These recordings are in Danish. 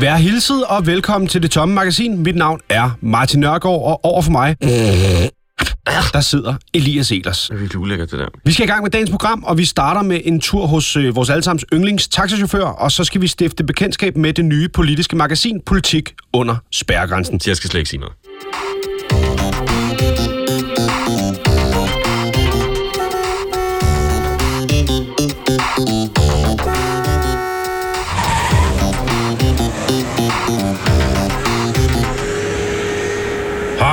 Vær hilset og velkommen til Det Tomme Magasin. Mit navn er Martin Nørgaard, og over for mig, der sidder Elias Elers. Det er virkelig ulækkert, det der. Vi skal i gang med dagens program, og vi starter med en tur hos øh, vores allesammens yndlings taxachauffør, og så skal vi stifte bekendtskab med det nye politiske magasin Politik under spærregrænsen. Jeg skal slet ikke sige noget.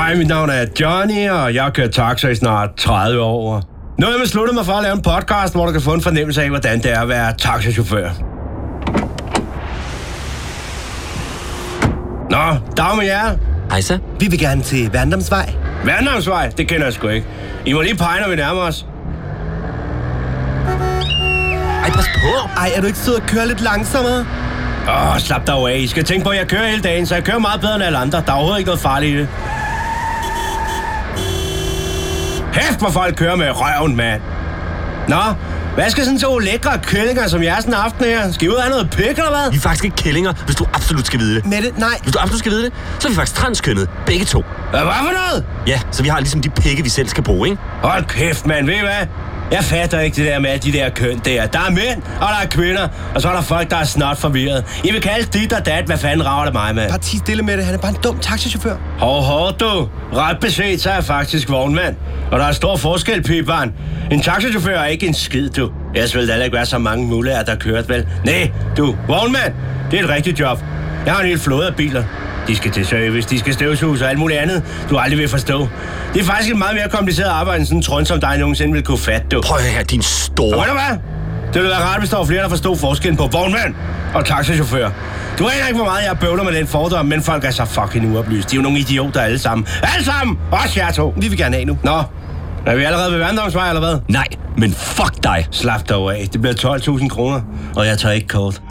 Hej, mit navn er Johnny, og jeg har kørt taxa i snart 30 år. Nu har jeg besluttet mig for at lave en podcast, hvor du kan få en fornemmelse af, hvordan det er at være taxachauffør. Nå, dag med jer. Hej så. Vi vil gerne til Vandamsvej. Vandhavnsvej, det kender jeg sgu ikke. I må lige pege, når vi nærmer os. Ej, pas på. Ej, er du ikke sød at køre lidt langsommere? Åh, oh, slap dig af. I skal tænke på, at jeg kører hele dagen, så jeg kører meget bedre end alle andre. Der er overhovedet ikke noget farligt i det. Hæft, hvor folk kører med røven, mand. Nå, hvad skal sådan to lækre kællinger som jer sådan en aften her? Skal I ud og have noget pik, eller hvad? Vi er faktisk ikke kællinger, hvis du absolut skal vide det. Mette, nej. Hvis du absolut skal vide det, så er vi faktisk transkønnet. Begge to. Hvad for noget? Ja, så vi har ligesom de pikke, vi selv skal bruge, ikke? Hold kæft, mand. Ved I hvad? Jeg fatter ikke det der med de der køn der. Der er mænd, og der er kvinder, og så er der folk, der er snart forvirret. I vil kalde dit og dat, hvad fanden rager det mig med? Parti stille med det. Han er bare en dum taxichauffør. Hov, hov, du. Ret beset, så er jeg faktisk vognmand. Og der er stor forskel, piberen. En taxachauffør er ikke en skid, du. Ellers ville der ikke være så mange muligheder, der kørt, vel? Nej, du. Vognmand, det er et rigtigt job. Jeg har en hel flåde af biler. De skal til service, de skal støvsuge og alt muligt andet, du aldrig vil forstå. Det er faktisk et meget mere kompliceret arbejde, end sådan en trund som dig nogensinde vil kunne fatte, du. Prøv at høre, din Og store... ved du hvad? Det ville være rart, hvis der var flere, der forstod forskellen på vognmand og taxachauffør. Du aner ikke, hvor meget jeg bøvler med den fordom, men folk er så fucking uoplyst. De er jo nogle idioter alle sammen. Alle sammen! Også jer to. Vi vil gerne af nu. Nå, er vi allerede ved Vandrumsvej, eller hvad? Nej, men fuck dig. Slap dog af. Det bliver 12.000 kroner, og jeg tager ikke kort.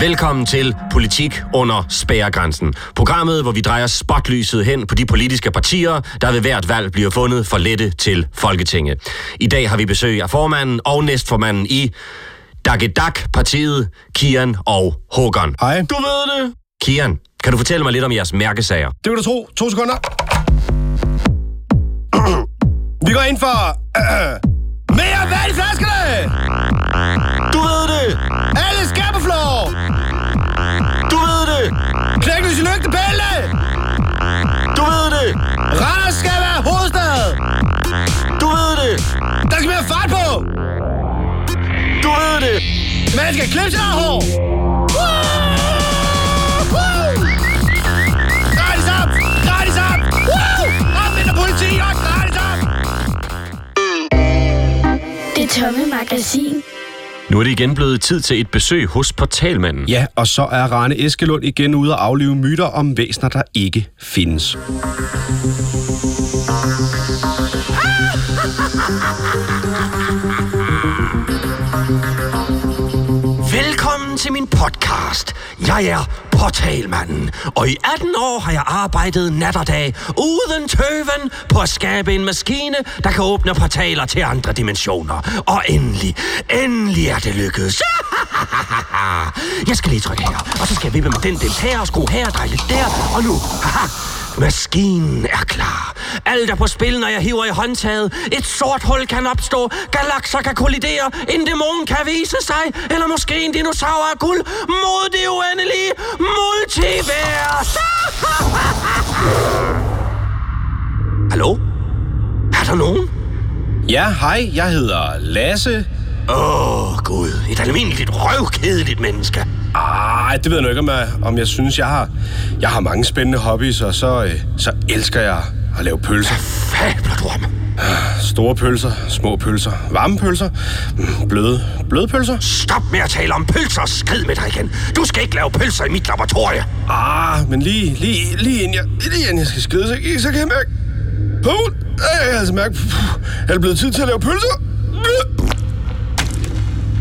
Velkommen til Politik under spærregrænsen. Programmet, hvor vi drejer spotlyset hen på de politiske partier, der ved hvert valg bliver fundet for lette til Folketinget. I dag har vi besøg af formanden og næstformanden i Dagedak-partiet, Kian og Hågon. Hej. Du ved det. Kian, kan du fortælle mig lidt om jeres mærkesager? Det vil du tro. To sekunder. vi går ind for... Øh, mere vand i flaskerne! Du Klik nu lys lygtepæle! Du ved det. Randers skal være hovedstad! Du ved det. Der skal mere fart på! Du ved det. Man skal klippe sig hår! Gratis op! Gratis op! Woo! Politi og gratis op! Det tomme magasin. Nu er det igen blevet tid til et besøg hos portalmanden. Ja, og så er Rane Eskelund igen ude og aflive myter om væsener, der ikke findes. Velkommen til min podcast. Jeg er portalmanden, og i 18 år har jeg arbejdet nat og dag uden tøven på at skabe en maskine, der kan åbne portaler til andre dimensioner. Og endelig, endelig er det lykkedes. Jeg skal lige trykke her, og så skal jeg vippe med den del her og skrue her og dreje lidt der, og nu, haha, Maskinen er klar. Alt er på spil, når jeg hiver i håndtaget. Et sort hul kan opstå. Galakser kan kollidere. En dæmon kan vise sig. Eller måske en dinosaur af guld. Mod det uendelige multivers. Hallo? Er der nogen? Ja, hej, jeg hedder Lasse. Åh, oh, Gud. Et almindeligt røvkedeligt menneske. Ej, det ved jeg nu ikke, om jeg, om jeg synes, jeg har, jeg har mange spændende hobbies, og så, øh, så elsker jeg at lave pølser. Fabler du om? Store pølser, små pølser, varme pølser, mm, bløde, bløde pølser. Stop med at tale om pølser. Skrid med dig igen. Du skal ikke lave pølser i mit laboratorie. Ah, men lige, lige, lige inden jeg, lige inden jeg skal skride, så, så kan jeg mærke... Puh, jeg kan altså mærke, puh, er det blevet tid til at lave pølser?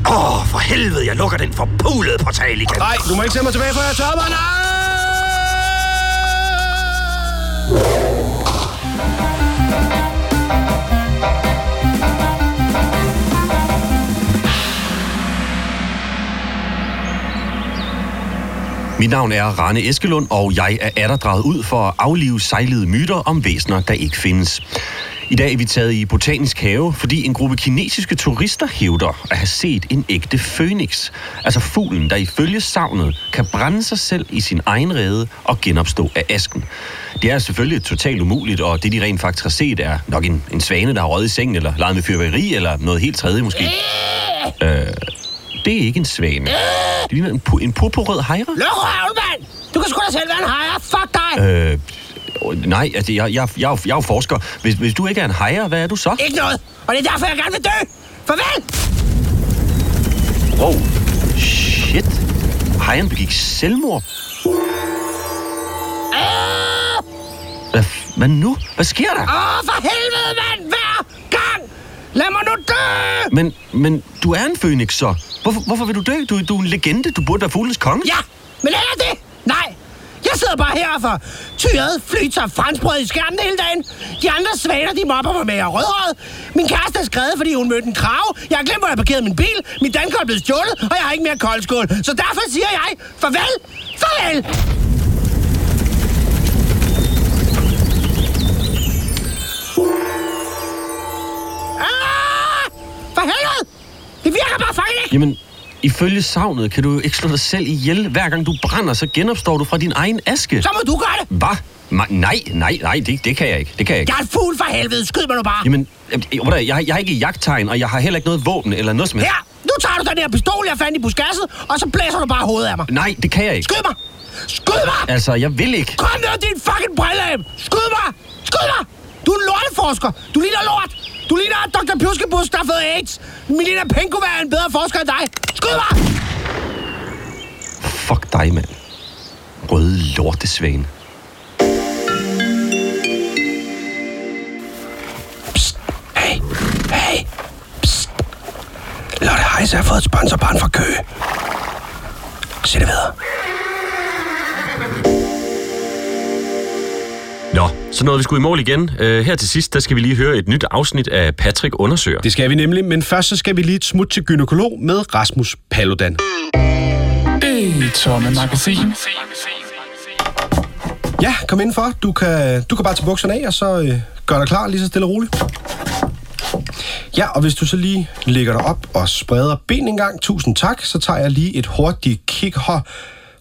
Åh, for helvede, jeg lukker den forpulede portal igen. Nej, du må ikke sende mig tilbage, for jeg tør mig. Mit navn er Rane Eskelund, og jeg er atter ud for at aflive sejlede myter om væsener, der ikke findes. I dag er vi taget i Botanisk Have, fordi en gruppe kinesiske turister hævder at have set en ægte fønix. Altså fuglen, der ifølge savnet kan brænde sig selv i sin egen rede og genopstå af asken. Det er selvfølgelig totalt umuligt, og det de rent faktisk har set er nok en, en svane, der har røget i sengen, eller leget med fyrværkeri, eller noget helt tredje måske. Øh, det er ikke en svane. Det ligner en, pu- en purpurrød hejre. Luk røven, mand! Du kan sgu da selv være en hajer. Fuck dig! Øh, nej, altså, jeg, jeg, jeg, jeg, er jo- er forsker. Hvis, hvis du ikke er en hejer, hvad er du så? Ikke noget. Og det er derfor, jeg gerne vil dø. Farvel! Wow. Shit. Hejren begik selvmord. Hvad, f- hvad nu? Hvad sker der? Åh, for helvede, mand! Hver gang! Lad mig nu dø! Men, men du er en fønix så. Hvorfor, hvorfor vil du dø? Du, du er en legende. Du burde være fuglens konge. Ja, men er det? Jeg sidder bare her og får tyret flyter franskbrød i skærmen hele dagen. De andre svaner, de mobber mig med at rødhåret. Min kæreste er skrevet, fordi hun mødte en krav. Jeg har glemt, hvor jeg parkerede min bil. Min dankort er blevet stjålet, og jeg har ikke mere koldskål. Så derfor siger jeg farvel. Farvel! Ah! For helvede! Det virker bare fucking ikke! Jamen, ifølge savnet kan du jo ikke slå dig selv ihjel. Hver gang du brænder, så genopstår du fra din egen aske. Så må du gøre det! Hvad? Ma- nej, nej, nej, det, det kan jeg ikke. Det kan jeg ikke. Jeg er en fugl for helvede. Skyd mig nu bare. Jamen, hvordan, jeg, jeg har ikke jagttegn, og jeg har heller ikke noget våben eller noget som helst. Her, nu tager du den der pistol, jeg fandt i buskasset, og så blæser du bare hovedet af mig. Nej, det kan jeg ikke. Skyd mig! Skyd mig! Altså, jeg vil ikke. Kom ned, din fucking brilleab! Skyd mig! Skyd mig! Du er en lorteforsker! Du ligner lort! Du ligner Dr. Pjuskebus, der har fået AIDS! Min lille Penko er en bedre forsker end dig! Skyd mig! Fuck dig, mand. Røde lortesvane. Hey, hey, psst. Lotte Heise har fået et sponsorbarn fra Køge. Se det videre. Nå, så nåede vi skulle i mål igen. Uh, her til sidst, der skal vi lige høre et nyt afsnit af Patrick Undersøger. Det skal vi nemlig, men først så skal vi lige et smut til gynekolog med Rasmus Paludan. Det tomme magasin. Ja, kom indenfor. Du kan, du kan bare tage bukserne af, og så øh, gør dig klar lige så stille og roligt. Ja, og hvis du så lige lægger dig op og spreder ben en gang, tusind tak, så tager jeg lige et hurtigt kig her.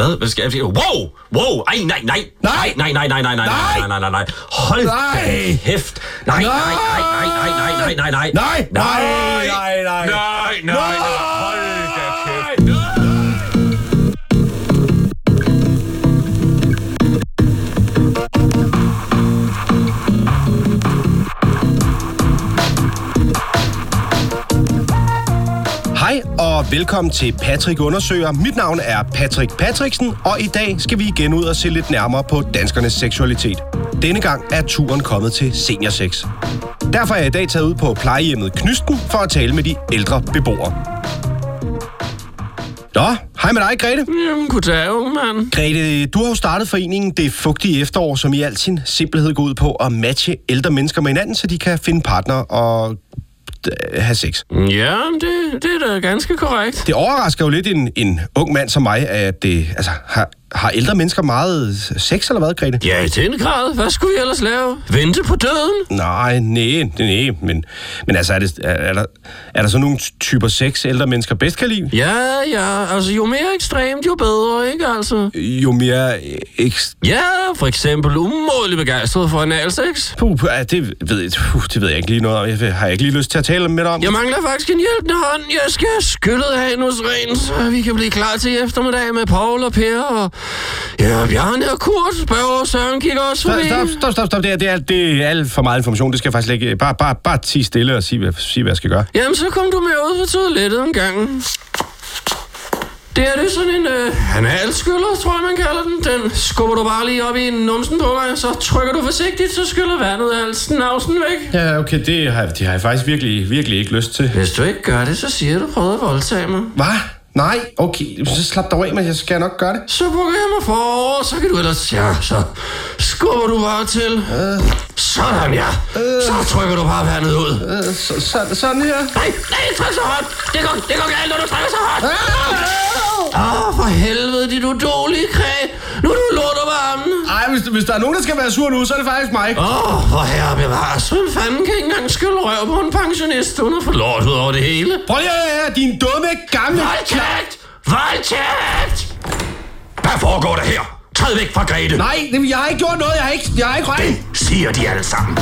Hvad? Hvad skal jeg sige? Wow! Wow! Ej, nej, nej! Nej! Nej, nej, nej, nej, nej, nej, nej, nej, nej, nej. Hold Nej! da kæft! Nej, nej, nej, nej, nej, nej, nej, nej, Nej, nej, nej, nej. Nej, nej, nej. Hold velkommen til Patrick Undersøger. Mit navn er Patrick Patricksen, og i dag skal vi igen ud og se lidt nærmere på danskernes seksualitet. Denne gang er turen kommet til seniorsex. Derfor er jeg i dag taget ud på plejehjemmet Knysten for at tale med de ældre beboere. Nå, hej med dig, Grete. Jamen, goddag, mand. Grete, du har jo startet foreningen Det Fugtige Efterår, som i al sin simpelhed går ud på at matche ældre mennesker med hinanden, så de kan finde partner og have sex. Ja, det, det er da ganske korrekt. Det overrasker jo lidt en, en ung mand som mig, at det, altså, har, har ældre mennesker meget sex, eller hvad, Grete? Ja, i den grad. Hvad skulle vi ellers lave? Vente på døden? Nej, nej, nej, men, men altså, er, det, er, er, der, er der så nogle typer sex, ældre mennesker bedst kan lide? Ja, ja, altså jo mere ekstremt, jo bedre, ikke altså? Jo mere eks... Ja, for eksempel umådelig begejstret for analsex. Puh, puh, ja, det, ved jeg, puh, det ved jeg ikke lige noget om. Jeg har ikke lige lyst til at tale med dig om. Jeg mangler faktisk en hjælpende hånd. Jeg skal skyllet af hos ren, så vi kan blive klar til eftermiddag med Paul og Per og... Ja, Bjarne og Kurt. Spørger Søren kigger også forbi. stop, stop, stop, stop. Det er, det, er, det er alt for meget information. Det skal jeg faktisk ikke... Bare, bare, bare tige stille og sige, hvad, sige, hvad jeg skal gøre. Jamen, så kom du med ud på toilettet en gang. Det er det sådan en øh, analskyller, tror jeg, man kalder den. Den skubber du bare lige op i numsen på mig, så trykker du forsigtigt, så skyller vandet al snavsen væk. Ja, okay, det har, det har jeg faktisk virkelig, virkelig ikke lyst til. Hvis du ikke gør det, så siger du, prøvede at voldtage mig. Hvad? Nej, okay, så slap dig af, men jeg skal nok gøre det. Så bukker jeg mig forover, så kan du ellers... Ja, så skubber du bare til. Øh. Sådan, ja. Øh. Så trykker du bare vandet ud. Øh, så, så, sådan her. Nej, nej, tryk så hårdt. Det går, det går galt, når du trykker så hårdt. Åh, oh, for helvede, dit udolige kræ. Nu er du lort over armen. Ej, hvis, hvis der er nogen, der skal være sur nu, så er det faktisk mig. Åh, oh, hvor herre bevares. Hvem fanden kan ikke engang skylle røv på en pensionist, hun lort ud over det hele? Prøv lige at høre, din dumme, gamle... Voldtægt! Voldtægt! Hvad foregår der her? Træd væk fra Grete. Nej, jeg har ikke gjort noget, jeg har ikke, jeg har ikke rørt. Det siger de alle sammen.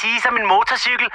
Sige som en motorcykel.